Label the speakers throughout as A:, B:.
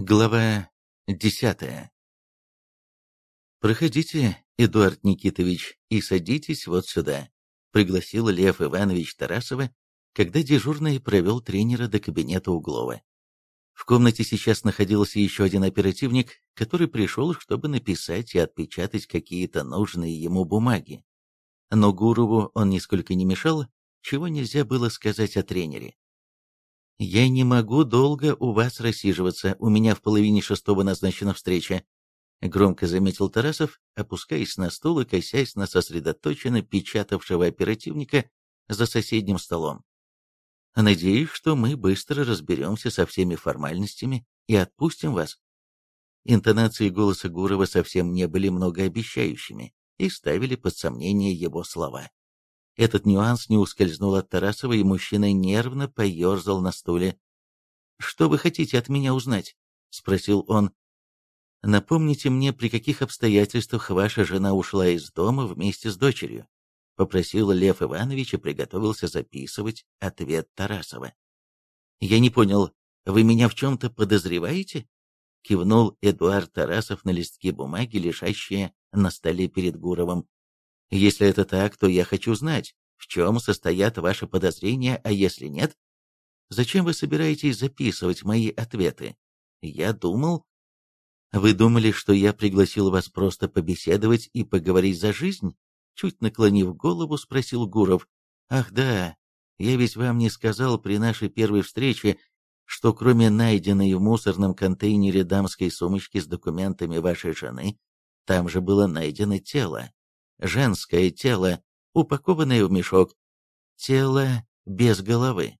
A: Глава десятая «Проходите, Эдуард Никитович, и садитесь вот сюда», — пригласил Лев Иванович Тарасова, когда дежурный провел тренера до кабинета Углова. В комнате сейчас находился еще один оперативник, который пришел, чтобы написать и отпечатать какие-то нужные ему бумаги. Но Гурову он нисколько не мешал, чего нельзя было сказать о тренере. «Я не могу долго у вас рассиживаться, у меня в половине шестого назначена встреча», громко заметил Тарасов, опускаясь на стул и косясь на сосредоточенно печатавшего оперативника за соседним столом. «Надеюсь, что мы быстро разберемся со всеми формальностями и отпустим вас». Интонации голоса Гурова совсем не были многообещающими и ставили под сомнение его слова. Этот нюанс не ускользнул от Тарасова, и мужчина нервно поерзал на стуле. «Что вы хотите от меня узнать?» — спросил он. «Напомните мне, при каких обстоятельствах ваша жена ушла из дома вместе с дочерью?» — попросил Лев Иванович и приготовился записывать ответ Тарасова. «Я не понял, вы меня в чем-то подозреваете?» — кивнул Эдуард Тарасов на листке бумаги, лежащие на столе перед Гуровым. Если это так, то я хочу знать, в чем состоят ваши подозрения, а если нет, зачем вы собираетесь записывать мои ответы? Я думал... Вы думали, что я пригласил вас просто побеседовать и поговорить за жизнь? Чуть наклонив голову, спросил Гуров. Ах да, я ведь вам не сказал при нашей первой встрече, что кроме найденной в мусорном контейнере дамской сумочки с документами вашей жены, там же было найдено тело женское тело, упакованное в мешок, тело без головы.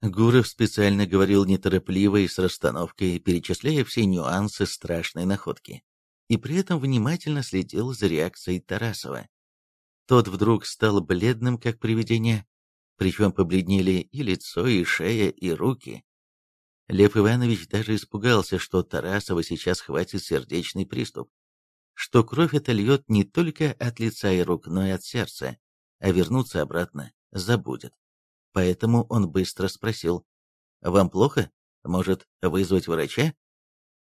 A: Гуров специально говорил неторопливо и с расстановкой, перечисляя все нюансы страшной находки, и при этом внимательно следил за реакцией Тарасова. Тот вдруг стал бледным, как привидение, причем побледнели и лицо, и шея, и руки. Лев Иванович даже испугался, что Тарасова сейчас хватит сердечный приступ что кровь это льет не только от лица и рук, но и от сердца, а вернуться обратно забудет. Поэтому он быстро спросил, «Вам плохо? Может, вызвать врача?»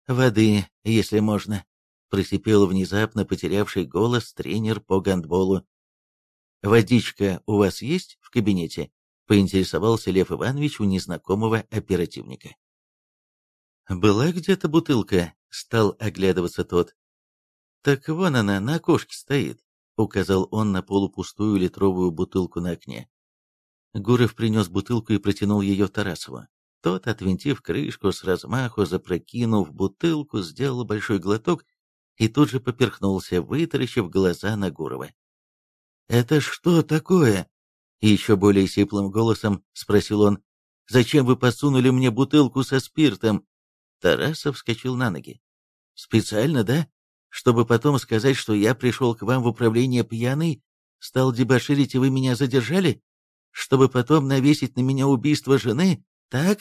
A: «Воды, если можно», — просипел внезапно потерявший голос тренер по гандболу. «Водичка у вас есть в кабинете?» — поинтересовался Лев Иванович у незнакомого оперативника. «Была где-то бутылка?» — стал оглядываться тот. «Так вон она, на окошке стоит», — указал он на полупустую литровую бутылку на окне. Гуров принес бутылку и протянул ее Тарасову. Тот, отвинтив крышку с размаху, запрокинув бутылку, сделал большой глоток и тут же поперхнулся, вытаращив глаза на Гурова. «Это что такое?» Еще более сиплым голосом спросил он. «Зачем вы подсунули мне бутылку со спиртом?» Тарасов вскочил на ноги. «Специально, да? Чтобы потом сказать, что я пришел к вам в управление пьяный, стал дебоширить, и вы меня задержали? Чтобы потом навесить на меня убийство жены, так?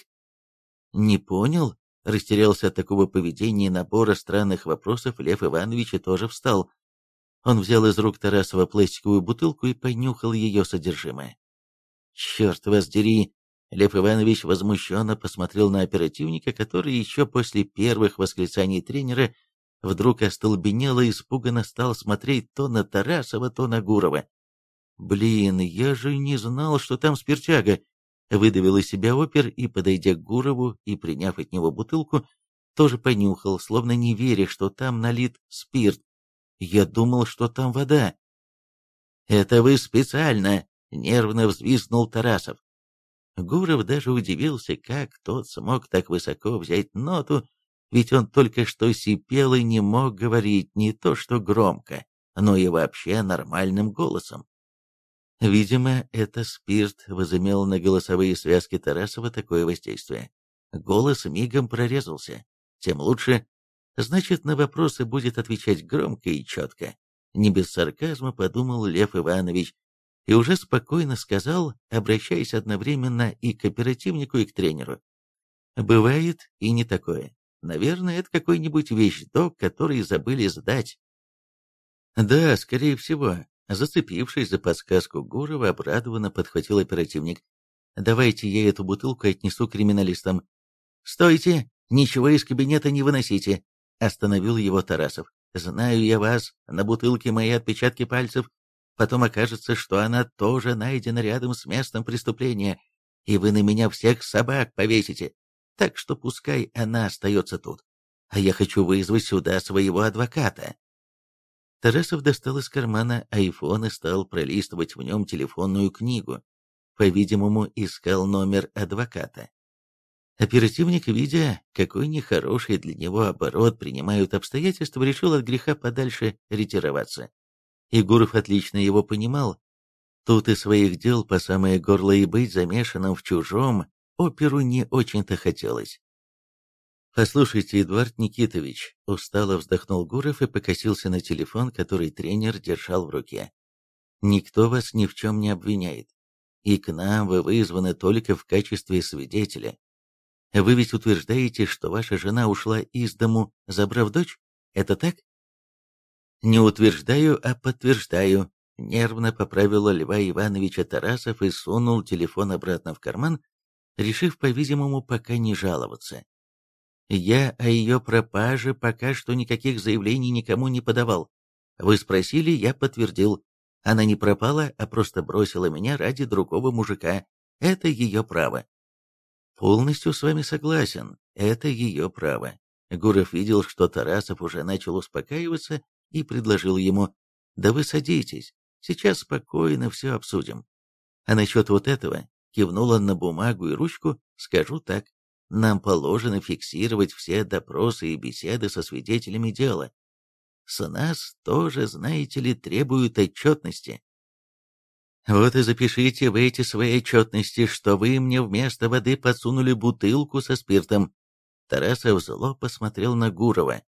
A: Не понял, растерялся от такого поведения набора странных вопросов, Лев Иванович и тоже встал. Он взял из рук Тарасова пластиковую бутылку и понюхал ее содержимое. «Черт вас дери!» Лев Иванович возмущенно посмотрел на оперативника, который еще после первых восклицаний тренера вдруг остолбенело и испуганно стал смотреть то на Тарасова, то на Гурова. «Блин, я же не знал, что там спиртяга!» Выдавил из себя опер и, подойдя к Гурову и приняв от него бутылку, тоже понюхал, словно не веря, что там налит спирт. «Я думал, что там вода». «Это вы специально!» — нервно взвизгнул Тарасов. Гуров даже удивился, как тот смог так высоко взять ноту ведь он только что сипел и не мог говорить не то что громко, но и вообще нормальным голосом. Видимо, это спирт возымел на голосовые связки Тарасова такое воздействие. Голос мигом прорезался. Тем лучше. Значит, на вопросы будет отвечать громко и четко. Не без сарказма подумал Лев Иванович и уже спокойно сказал, обращаясь одновременно и к оперативнику, и к тренеру. Бывает и не такое. Наверное, это какой-нибудь вещдок, который забыли сдать. Да, скорее всего. Зацепившись за подсказку Гурова, обрадованно подхватил оперативник. «Давайте я эту бутылку отнесу криминалистам». «Стойте!» Ничего из кабинета не выносите!» — остановил его Тарасов. «Знаю я вас, на бутылке мои отпечатки пальцев. Потом окажется, что она тоже найдена рядом с местом преступления, и вы на меня всех собак повесите. Так что пускай она остается тут. А я хочу вызвать сюда своего адвоката». Тарасов достал из кармана айфон и стал пролистывать в нем телефонную книгу. По-видимому, искал номер адвоката. Оперативник, видя, какой нехороший для него оборот принимают обстоятельства, решил от греха подальше ретироваться. Егоров отлично его понимал. Тут и своих дел по самое горло и быть замешанным в чужом оперу не очень-то хотелось. «Послушайте, Эдуард Никитович», — устало вздохнул Гуров и покосился на телефон, который тренер держал в руке. «Никто вас ни в чем не обвиняет, и к нам вы вызваны только в качестве свидетеля. Вы ведь утверждаете, что ваша жена ушла из дому, забрав дочь? Это так? Не утверждаю, а подтверждаю. Нервно поправила Льва Ивановича Тарасов и сунул телефон обратно в карман, решив, по-видимому, пока не жаловаться. Я о ее пропаже пока что никаких заявлений никому не подавал. Вы спросили, я подтвердил. Она не пропала, а просто бросила меня ради другого мужика. Это ее право. Полностью с вами согласен, это ее право. Гуров видел, что Тарасов уже начал успокаиваться и предложил ему, да вы садитесь, сейчас спокойно все обсудим. А насчет вот этого, кивнул он на бумагу и ручку, скажу так, нам положено фиксировать все допросы и беседы со свидетелями дела. С нас тоже, знаете ли, требуют отчетности. Вот и запишите в эти свои отчетности, что вы мне вместо воды подсунули бутылку со спиртом. Тарасов зло посмотрел на Гурова.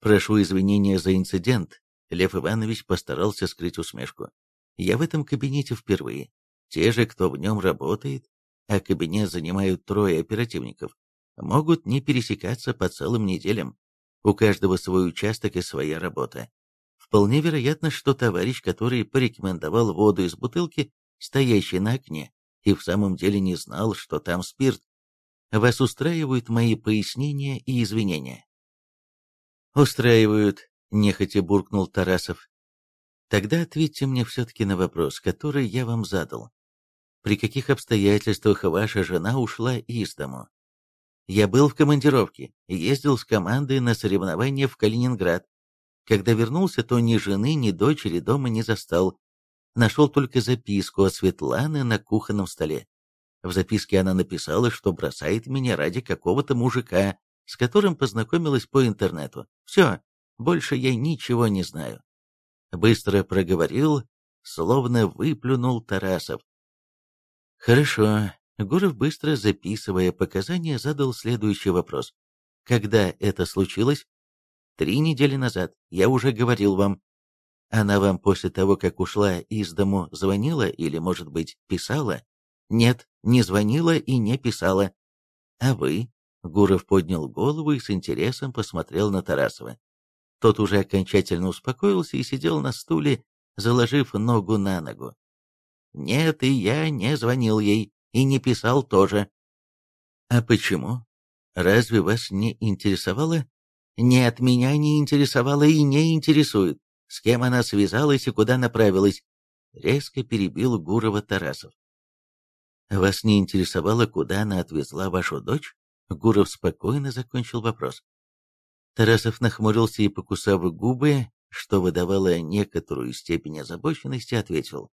A: Прошу извинения за инцидент. Лев Иванович постарался скрыть усмешку. Я в этом кабинете впервые. Те же, кто в нем работает, а кабинет занимают трое оперативников, могут не пересекаться по целым неделям. У каждого свой участок и своя работа. Вполне вероятно, что товарищ, который порекомендовал воду из бутылки, стоящей на окне, и в самом деле не знал, что там спирт. Вас устраивают мои пояснения и извинения? Устраивают, нехотя буркнул Тарасов. Тогда ответьте мне все-таки на вопрос, который я вам задал. При каких обстоятельствах ваша жена ушла из дому? Я был в командировке, ездил с командой на соревнования в Калининград, когда вернулся, то ни жены, ни дочери дома не застал. Нашел только записку от Светланы на кухонном столе. В записке она написала, что бросает меня ради какого-то мужика, с которым познакомилась по интернету. Все, больше я ничего не знаю. Быстро проговорил, словно выплюнул Тарасов. Хорошо. Гуров, быстро записывая показания, задал следующий вопрос. Когда это случилось? Три недели назад, я уже говорил вам. Она вам после того, как ушла из дому, звонила или, может быть, писала? Нет, не звонила и не писала. А вы? Гуров поднял голову и с интересом посмотрел на Тарасова. Тот уже окончательно успокоился и сидел на стуле, заложив ногу на ногу. Нет, и я не звонил ей, и не писал тоже. А почему? Разве вас не интересовало, нет, меня не интересовало и не интересует, с кем она связалась и куда направилась. Резко перебил Гурова Тарасов. Вас не интересовало, куда она отвезла вашу дочь? Гуров спокойно закончил вопрос. Тарасов нахмурился и, покусав губы, что выдавало некоторую степень озабоченности, ответил.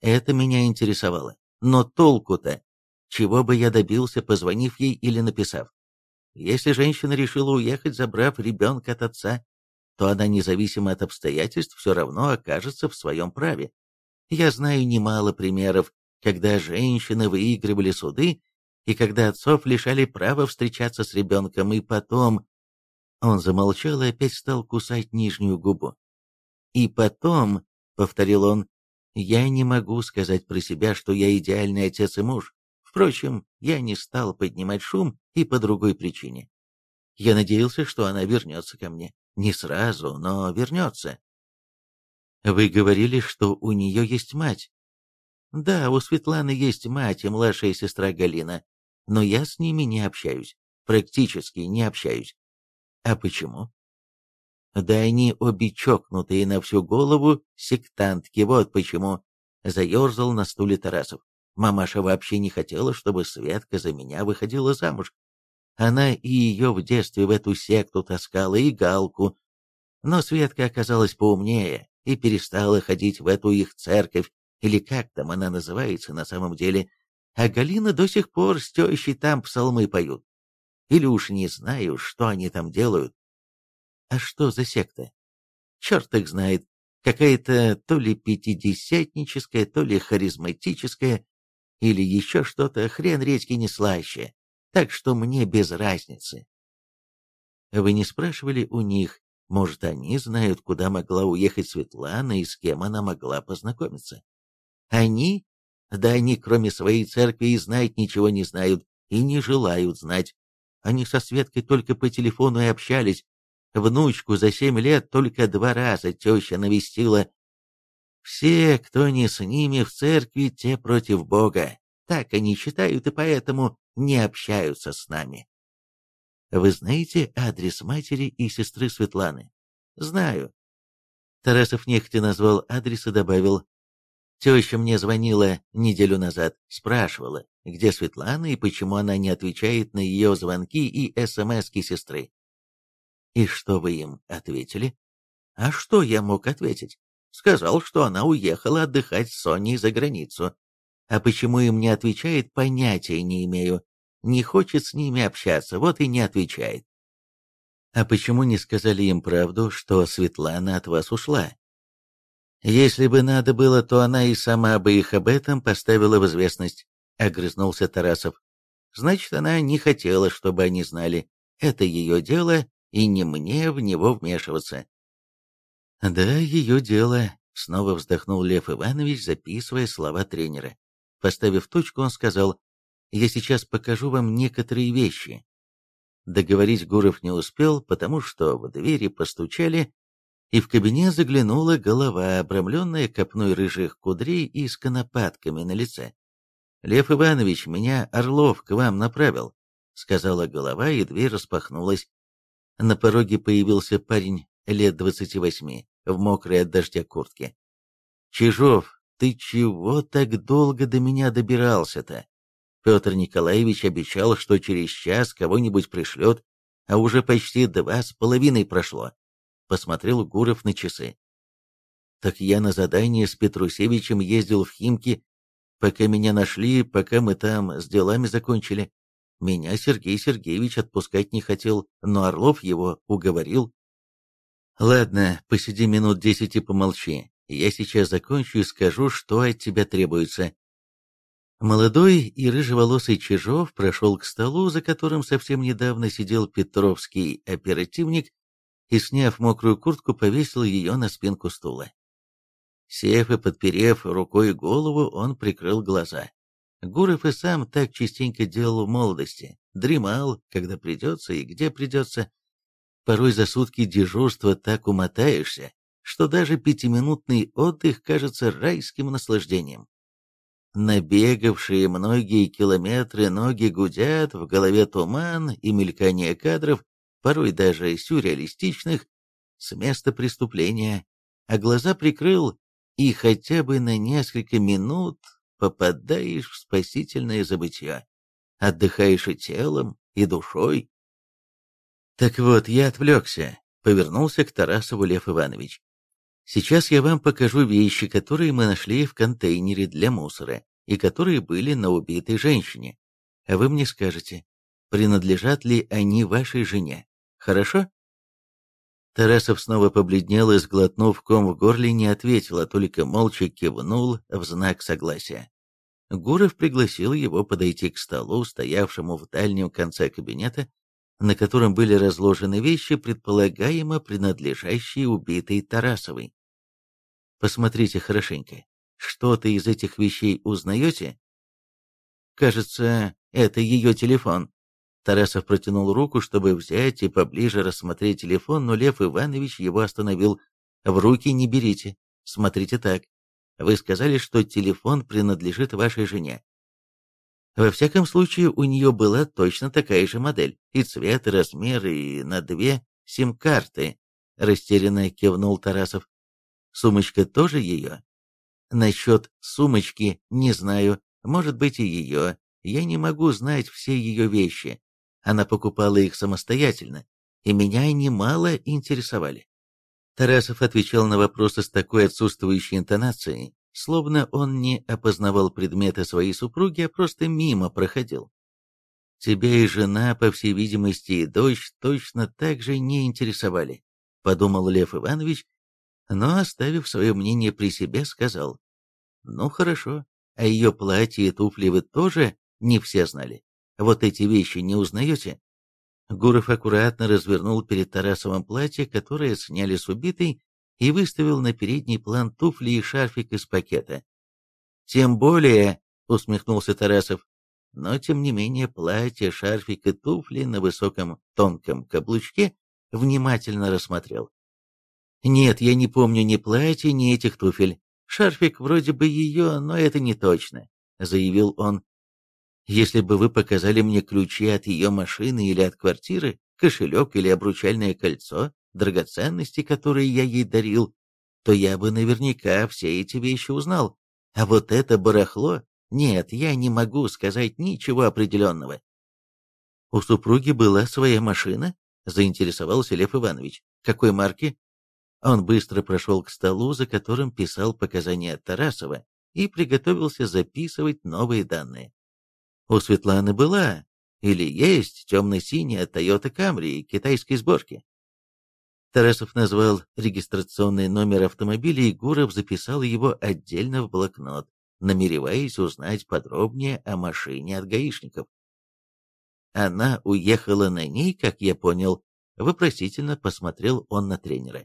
A: «Это меня интересовало. Но толку-то? Чего бы я добился, позвонив ей или написав? Если женщина решила уехать, забрав ребенка от отца, то она, независимо от обстоятельств, все равно окажется в своем праве. Я знаю немало примеров, когда женщины выигрывали суды, и когда отцов лишали права встречаться с ребенком, и потом... Он замолчал и опять стал кусать нижнюю губу. «И потом», — повторил он, — «я не могу сказать про себя, что я идеальный отец и муж. Впрочем, я не стал поднимать шум и по другой причине. Я надеялся, что она вернется ко мне. Не сразу, но вернется. Вы говорили, что у нее есть мать. Да, у Светланы есть мать и младшая сестра Галина, но я с ними не общаюсь. практически не общаюсь. А почему? Да они обе чокнутые на всю голову сектантки, вот почему. Заерзал на стуле Тарасов. Мамаша вообще не хотела, чтобы Светка за меня выходила замуж. Она и ее в детстве в эту секту таскала, и Галку. Но Светка оказалась поумнее и перестала ходить в эту их церковь, или как там она называется на самом деле, а Галина до сих пор с тещей там псалмы поют. Или уж не знаю, что они там делают. А что за секта? Черт их знает. Какая-то то ли пятидесятническая, то ли харизматическая, или еще что-то, хрен редьки не слаще. Так что мне без разницы. Вы не спрашивали у них, может, они знают, куда могла уехать Светлана и с кем она могла познакомиться? Они? Да они, кроме своей церкви, и знать ничего не знают, и не желают знать. Они со Светкой только по телефону и общались. Внучку за семь лет только два раза теща навестила. Все, кто не с ними в церкви, те против Бога. Так они считают и поэтому не общаются с нами. Вы знаете адрес матери и сестры Светланы? Знаю. Тарасов нехотя назвал адрес и добавил. Теща мне звонила неделю назад, спрашивала, где Светлана и почему она не отвечает на ее звонки и СМСки сестры. И что вы им ответили? А что я мог ответить? Сказал, что она уехала отдыхать с Соней за границу. А почему им не отвечает, понятия не имею. Не хочет с ними общаться, вот и не отвечает. А почему не сказали им правду, что Светлана от вас ушла? Если бы надо было, то она и сама бы их об этом поставила в известность, огрызнулся Тарасов. Значит, она не хотела, чтобы они знали. Это ее дело, и не мне в него вмешиваться. Да, ее дело, снова вздохнул Лев Иванович, записывая слова тренера. Поставив точку, он сказал, я сейчас покажу вам некоторые вещи. Договорить Гуров не успел, потому что в двери постучали, и в кабинет заглянула голова, обрамленная копной рыжих кудрей и с конопатками на лице. «Лев Иванович, меня Орлов к вам направил», — сказала голова, и дверь распахнулась. На пороге появился парень лет двадцати восьми, в мокрой от дождя куртке. «Чижов, ты чего так долго до меня добирался-то?» Петр Николаевич обещал, что через час кого-нибудь пришлет, а уже почти два с половиной прошло. Посмотрел Гуров на часы. Так я на задание с Петрусевичем ездил в Химки, пока меня нашли, пока мы там с делами закончили. Меня Сергей Сергеевич отпускать не хотел, но Орлов его уговорил. Ладно, посиди минут десять и помолчи. Я сейчас закончу и скажу, что от тебя требуется. Молодой и рыжеволосый Чижов прошел к столу, за которым совсем недавно сидел петровский оперативник, и, сняв мокрую куртку, повесил ее на спинку стула. Сев и подперев рукой голову, он прикрыл глаза. Гуров и сам так частенько делал в молодости, дремал, когда придется и где придется. Порой за сутки дежурства так умотаешься, что даже пятиминутный отдых кажется райским наслаждением. Набегавшие многие километры ноги гудят, в голове туман и мелькание кадров, порой даже сюрреалистичных, с места преступления, а глаза прикрыл, и хотя бы на несколько минут попадаешь в спасительное забытье, отдыхаешь и телом, и душой. Так вот, я отвлекся, повернулся к Тарасову Лев Иванович. Сейчас я вам покажу вещи, которые мы нашли в контейнере для мусора и которые были на убитой женщине. А вы мне скажете, принадлежат ли они вашей жене. Хорошо? Тарасов снова побледнел и, сглотнув ком в горле, не ответил, а только молча кивнул в знак согласия. Гуров пригласил его подойти к столу, стоявшему в дальнем конце кабинета, на котором были разложены вещи, предполагаемо принадлежащие убитой Тарасовой. Посмотрите хорошенько. Что-то из этих вещей узнаете? Кажется, это ее телефон. Тарасов протянул руку, чтобы взять и поближе рассмотреть телефон, но Лев Иванович его остановил. В руки не берите. Смотрите так. Вы сказали, что телефон принадлежит вашей жене. Во всяком случае, у нее была точно такая же модель, и цвет, и размер, и на две сим-карты, растерянно кивнул Тарасов. Сумочка тоже ее? Насчет сумочки не знаю, может быть и ее. Я не могу знать все ее вещи. Она покупала их самостоятельно, и меня они мало интересовали. Тарасов отвечал на вопросы с такой отсутствующей интонацией, словно он не опознавал предметы своей супруги, а просто мимо проходил. «Тебя и жена, по всей видимости, и дочь точно так же не интересовали», — подумал Лев Иванович, но, оставив свое мнение при себе, сказал, «Ну, хорошо, а ее платье и туфли вы тоже не все знали? Вот эти вещи не узнаете?» Гуров аккуратно развернул перед Тарасовым платье, которое сняли с убитой, и выставил на передний план туфли и шарфик из пакета. «Тем более», — усмехнулся Тарасов, но тем не менее платье, шарфик и туфли на высоком тонком каблучке внимательно рассмотрел. «Нет, я не помню ни платья, ни этих туфель. Шарфик вроде бы ее, но это не точно», — заявил он. «Если бы вы показали мне ключи от ее машины или от квартиры, кошелек или обручальное кольцо, драгоценности, которые я ей дарил, то я бы наверняка все эти вещи узнал. А вот это барахло, нет, я не могу сказать ничего определенного. У супруги была своя машина? Заинтересовался Лев Иванович. Какой марки? Он быстро прошел к столу, за которым писал показания Тарасова, и приготовился записывать новые данные. У Светланы была или есть темно-синяя Toyota Camry китайской сборки. Тарасов назвал регистрационный номер автомобиля, и Гуров записал его отдельно в блокнот, намереваясь узнать подробнее о машине от гаишников. Она уехала на ней, как я понял, вопросительно посмотрел он на тренера.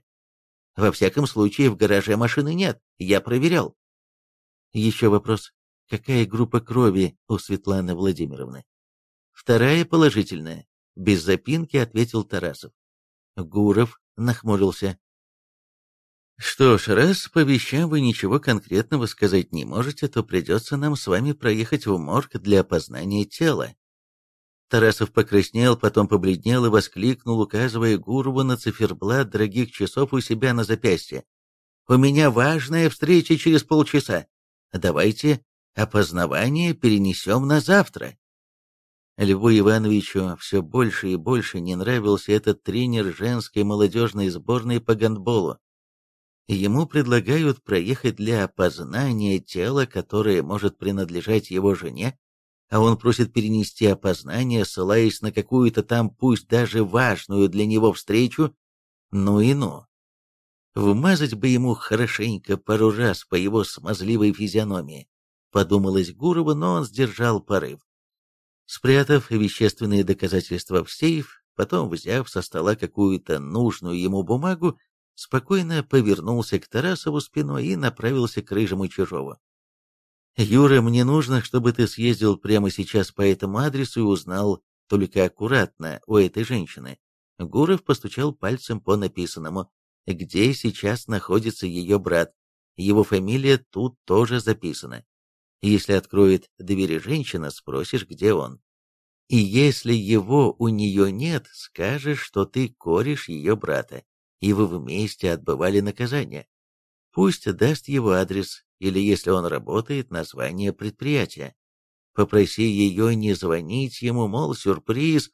A: Во всяком случае, в гараже машины нет, я проверял. Еще вопрос. Какая группа крови у Светланы Владимировны? Вторая положительная. Без запинки ответил Тарасов. Гуров нахмурился. «Что ж, раз по вещам вы ничего конкретного сказать не можете, то придется нам с вами проехать в морг для опознания тела». Тарасов покраснел, потом побледнел и воскликнул, указывая Гурову на циферблат дорогих часов у себя на запястье. «У меня важная встреча через полчаса. Давайте опознавание перенесем на завтра». Льву Ивановичу все больше и больше не нравился этот тренер женской молодежной сборной по гандболу. Ему предлагают проехать для опознания тела, которое может принадлежать его жене, а он просит перенести опознание, ссылаясь на какую-то там, пусть даже важную для него встречу, ну и ну. Вмазать бы ему хорошенько пару раз по его смазливой физиономии, подумалось Гурова, но он сдержал порыв. Спрятав вещественные доказательства в сейф, потом, взяв со стола какую-то нужную ему бумагу, спокойно повернулся к Тарасову спиной и направился к рыжему чужому. «Юра, мне нужно, чтобы ты съездил прямо сейчас по этому адресу и узнал, только аккуратно, у этой женщины». Гуров постучал пальцем по написанному, где сейчас находится ее брат. Его фамилия тут тоже записана. Если откроет двери женщина, спросишь, где он. И если его у нее нет, скажешь, что ты кореш ее брата, и вы вместе отбывали наказание. Пусть даст его адрес, или, если он работает, название предприятия. Попроси ее не звонить ему, мол, сюрприз,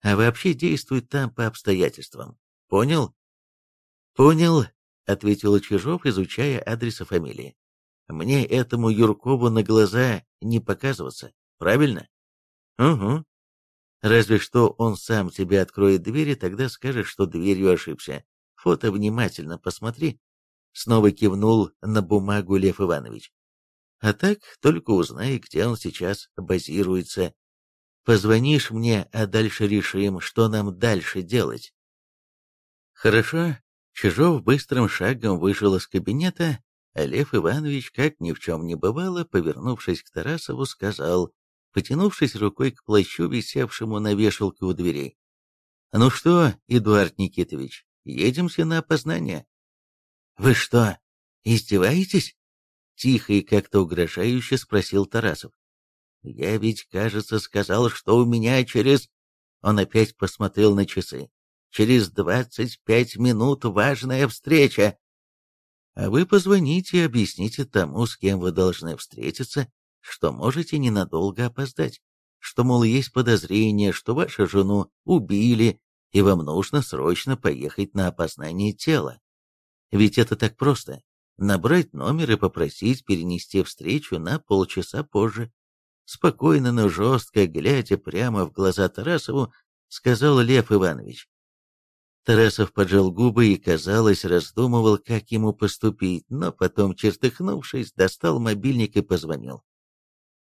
A: а вообще действует там по обстоятельствам. Понял? Понял, ответил Чижов, изучая адрес и фамилии. Мне этому Юркову на глаза не показываться, правильно? Угу. Разве что он сам тебе откроет двери, тогда скажешь, что дверью ошибся. Фото внимательно посмотри. Снова кивнул на бумагу Лев Иванович. А так только узнай, где он сейчас базируется. Позвонишь мне, а дальше решим, что нам дальше делать. Хорошо. Чижов быстрым шагом вышел из кабинета, Лев Иванович, как ни в чем не бывало, повернувшись к Тарасову, сказал, потянувшись рукой к плащу, висевшему на вешалке у дверей. «Ну что, Эдуард Никитович, едемся на опознание?» «Вы что, издеваетесь?» Тихо и как-то угрожающе спросил Тарасов. Я ведь, кажется, сказал, что у меня через...» Он опять посмотрел на часы. «Через двадцать пять минут важная встреча!» «А вы позвоните и объясните тому, с кем вы должны встретиться, что можете ненадолго опоздать, что, мол, есть подозрение, что вашу жену убили, и вам нужно срочно поехать на опознание тела. Ведь это так просто. Набрать номер и попросить перенести встречу на полчаса позже. Спокойно, но жестко, глядя прямо в глаза Тарасову, сказал Лев Иванович. Тарасов поджал губы и, казалось, раздумывал, как ему поступить, но потом, чертыхнувшись, достал мобильник и позвонил.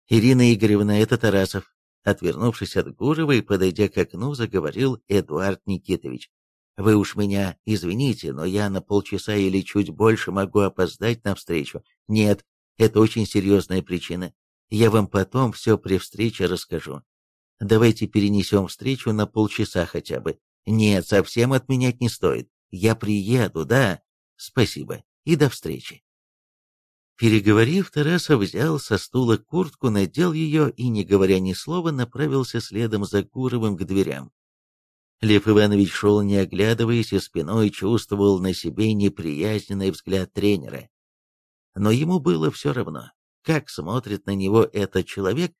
A: «Ирина Игоревна, это Тарасов». Отвернувшись от Гурова и подойдя к окну, заговорил Эдуард Никитович. «Вы уж меня извините, но я на полчаса или чуть больше могу опоздать на встречу. Нет, это очень серьезная причина. Я вам потом все при встрече расскажу. Давайте перенесем встречу на полчаса хотя бы. Нет, совсем отменять не стоит. Я приеду, да? Спасибо. И до встречи. Переговорив, Тарасов взял со стула куртку, надел ее и, не говоря ни слова, направился следом за Гуровым к дверям. Лев Иванович шел, не оглядываясь, и спиной чувствовал на себе неприязненный взгляд тренера. Но ему было все равно, как смотрит на него этот человек,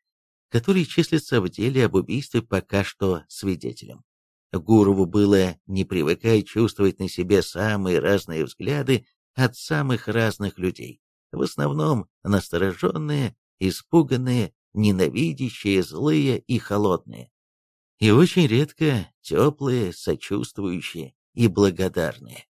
A: который числится в деле об убийстве пока что свидетелем. Гурову было не привыкать чувствовать на себе самые разные взгляды от самых разных людей в основном настороженные, испуганные, ненавидящие, злые и холодные. И очень редко теплые, сочувствующие и благодарные.